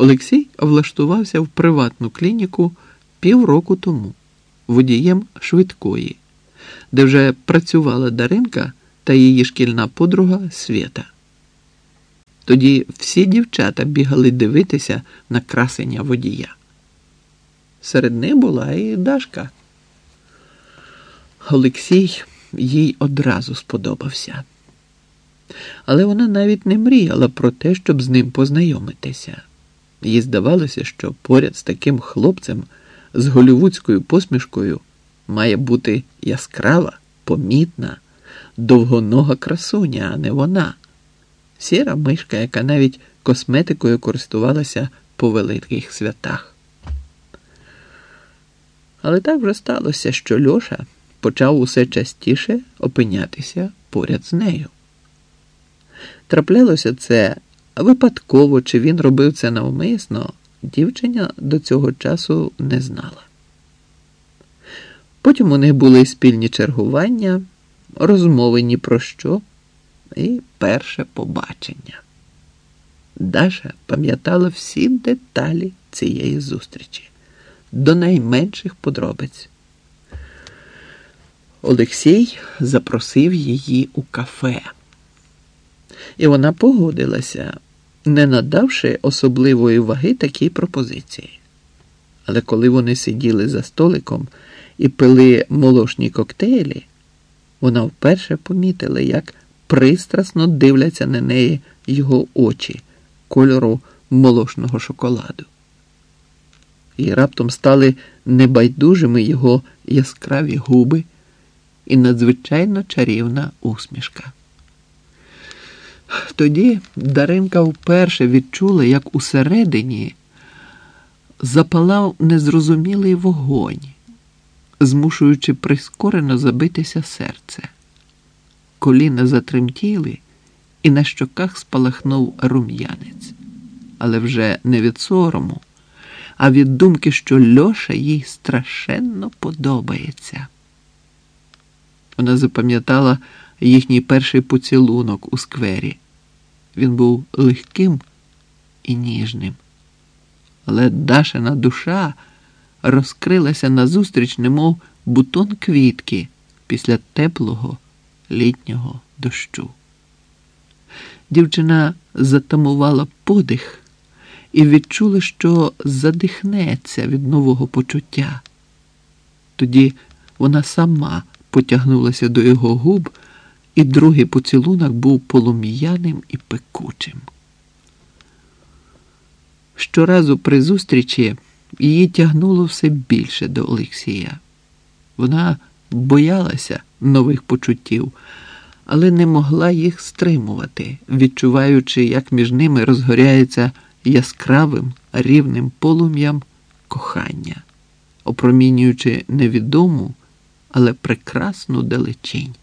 Олексій влаштувався в приватну клініку півроку тому, водієм швидкої, де вже працювала Даринка та її шкільна подруга Свєта. Тоді всі дівчата бігали дивитися на красення водія. Серед них була і Дашка. Олексій їй одразу сподобався. Але вона навіть не мріяла про те, щоб з ним познайомитися. Їй здавалося, що поряд з таким хлопцем з голівудською посмішкою має бути яскрава, помітна, довгонога красуня, а не вона, сіра мишка, яка навіть косметикою користувалася по великих святах. Але так вже сталося, що Льоша почав усе частіше опинятися поряд з нею. Траплялося це випадково, чи він робив це навмисно, дівчиня до цього часу не знала. Потім у них були спільні чергування, розмови ні про що і перше побачення. Даша пам'ятала всі деталі цієї зустрічі до найменших подробиць. Олексій запросив її у кафе, і вона погодилася, не надавши особливої ваги такій пропозиції. Але коли вони сиділи за столиком і пили молошні коктейлі, вона вперше помітила, як пристрасно дивляться на неї його очі кольору молошного шоколаду. І раптом стали небайдужими його яскраві губи і надзвичайно чарівна усмішка. Тоді Даринка вперше відчула, як усередині запалав незрозумілий вогонь, змушуючи прискорено забитися серце. Коліна затремтіли, і на щоках спалахнув рум'янець, але вже не від сорому, а від думки, що Льоша їй страшенно подобається. Вона запам'ятала їхній перший поцілунок у сквері. Він був легким і ніжним. Але Дашина душа розкрилася назустріч, немов бутон квітки після теплого літнього дощу. Дівчина затамувала подих і відчула, що задихнеться від нового почуття. Тоді вона сама потягнулася до його губ, і другий поцілунок був полум'яним і пекучим. Щоразу при зустрічі її тягнуло все більше до Олексія. Вона боялася нових почуттів, але не могла їх стримувати, відчуваючи, як між ними розгоряється яскравим рівним полум'ям кохання, опромінюючи невідому але прекрасну далечінь.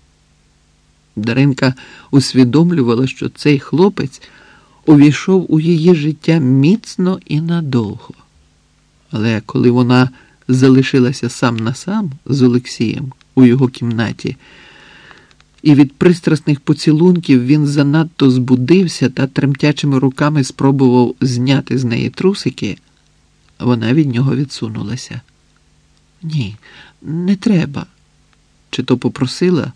Даринка усвідомлювала, що цей хлопець увійшов у її життя міцно і надовго. Але коли вона залишилася сам на сам з Олексієм у його кімнаті, і від пристрасних поцілунків він занадто збудився та тремтячими руками спробував зняти з неї трусики, вона від нього відсунулася. Ні, не треба чи то попросила,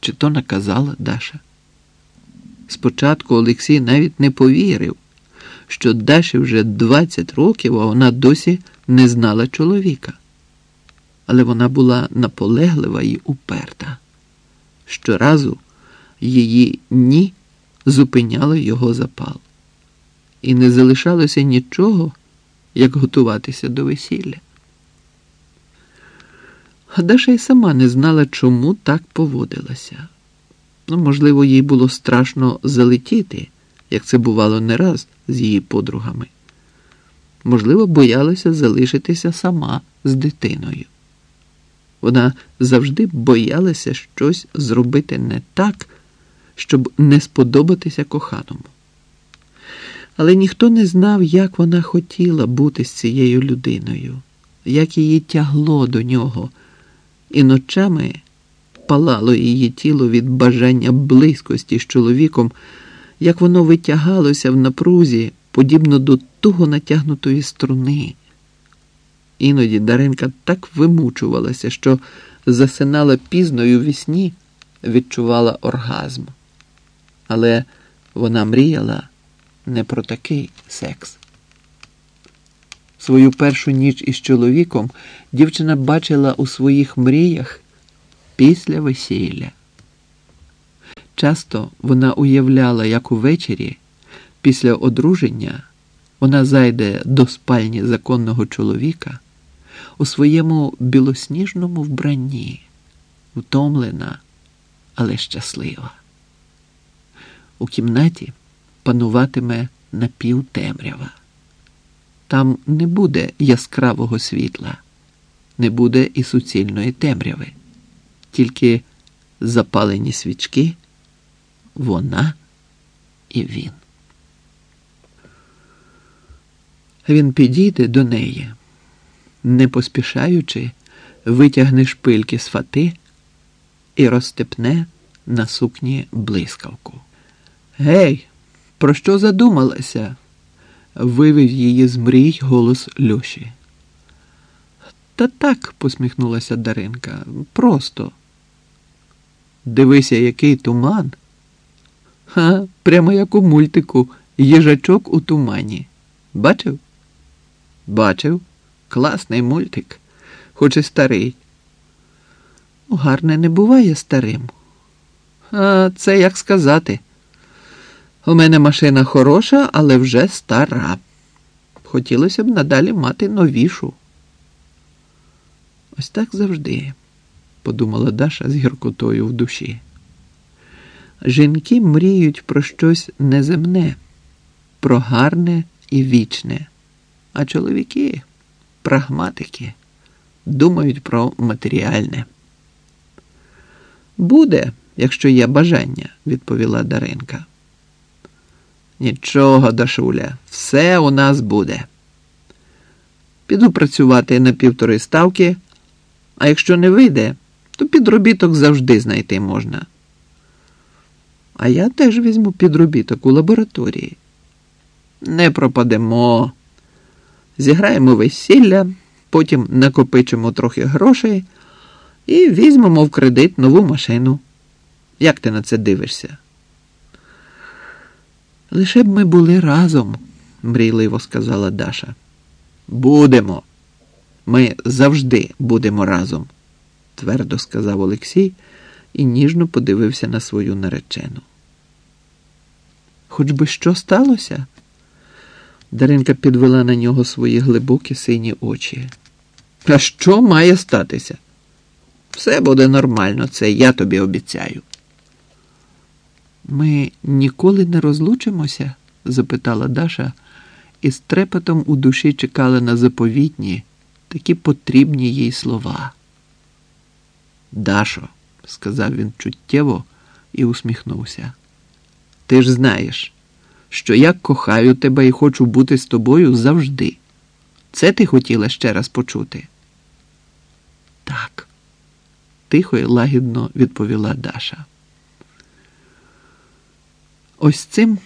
чи то наказала Даша. Спочатку Олексій навіть не повірив, що Даші вже 20 років, а вона досі не знала чоловіка. Але вона була наполеглива і уперта. Щоразу її ні зупиняло його запал. І не залишалося нічого, як готуватися до весілля. Даша й сама не знала, чому так поводилася. Ну, можливо, їй було страшно залетіти, як це бувало не раз з її подругами. Можливо, боялася залишитися сама з дитиною. Вона завжди боялася щось зробити не так, щоб не сподобатися коханому. Але ніхто не знав, як вона хотіла бути з цією людиною, як її тягло до нього і ночами палало її тіло від бажання близькості з чоловіком, як воно витягалося в напрузі, подібно до туго натягнутої струни. Іноді Даринка так вимучувалася, що засинала пізно і у вісні відчувала оргазм. Але вона мріяла не про такий секс. Свою першу ніч із чоловіком дівчина бачила у своїх мріях після весілля. Часто вона уявляла, як увечері, після одруження, вона зайде до спальні законного чоловіка у своєму білосніжному вбранні, втомлена, але щаслива. У кімнаті пануватиме напівтемрява. Там не буде яскравого світла, не буде і суцільної темряви, тільки запалені свічки, вона і він. Він підійде до неї, не поспішаючи, витягне шпильки з фати і розстепне на сукні блискавку. Гей, про що задумалася? Вивів її з мрій голос Льоші. Та так, посміхнулася Даринка, просто. Дивися, який туман. Ха, прямо як у мультику, їжачок у тумані. Бачив? Бачив. Класний мультик, хоч і старий. Гарне не буває старим. А це як сказати. У мене машина хороша, але вже стара. Хотілося б надалі мати новішу. Ось так завжди, подумала Даша з гіркотою в душі. Жінки мріють про щось неземне, про гарне і вічне, а чоловіки прагматики, думають про матеріальне. Буде, якщо є бажання, відповіла Даринка. Нічого, Дашуля, все у нас буде. Піду працювати на півтори ставки, а якщо не вийде, то підробіток завжди знайти можна. А я теж візьму підробіток у лабораторії. Не пропадемо. Зіграємо весілля, потім накопичимо трохи грошей і візьмемо в кредит нову машину. Як ти на це дивишся? Лише б ми були разом, мрійливо сказала Даша. Будемо. Ми завжди будемо разом, твердо сказав Олексій і ніжно подивився на свою наречену. Хоч би що сталося? Даринка підвела на нього свої глибокі сині очі. А що має статися? Все буде нормально, це я тобі обіцяю. Ми ніколи не розлучимося? запитала Даша, і з трепетом у душі чекала на заповітні, такі потрібні їй слова. Дашо, сказав він чуттєво і усміхнувся. Ти ж знаєш, що я кохаю тебе і хочу бути з тобою завжди. Це ти хотіла ще раз почути? Так, тихо і лагідно відповіла Даша. Ось цим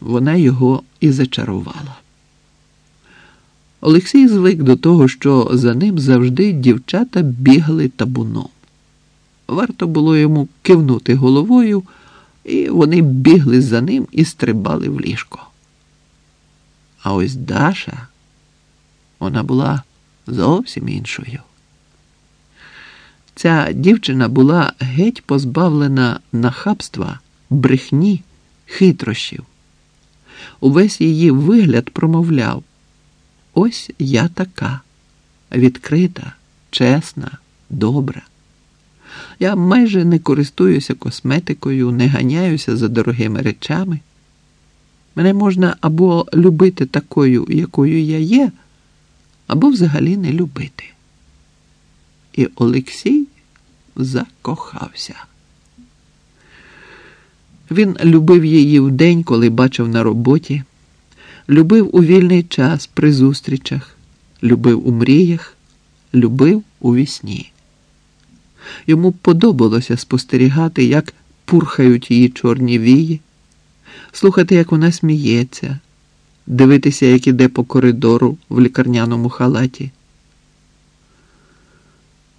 вона його і зачарувала. Олексій звик до того, що за ним завжди дівчата бігли табуном. Варто було йому кивнути головою, і вони бігли за ним і стрибали в ліжко. А ось Даша, вона була зовсім іншою. Ця дівчина була геть позбавлена нахабства, брехні хитрощів. Увесь її вигляд промовляв: ось я така, відкрита, чесна, добра. Я майже не користуюся косметикою, не ганяюся за дорогими речами. Мене можна або любити такою, якою я є, або взагалі не любити. І Олексій закохався. Він любив її в день, коли бачив на роботі, любив у вільний час при зустрічах, любив у мріях, любив у вісні. Йому подобалося спостерігати, як пурхають її чорні вії, слухати, як вона сміється, дивитися, як іде по коридору в лікарняному халаті.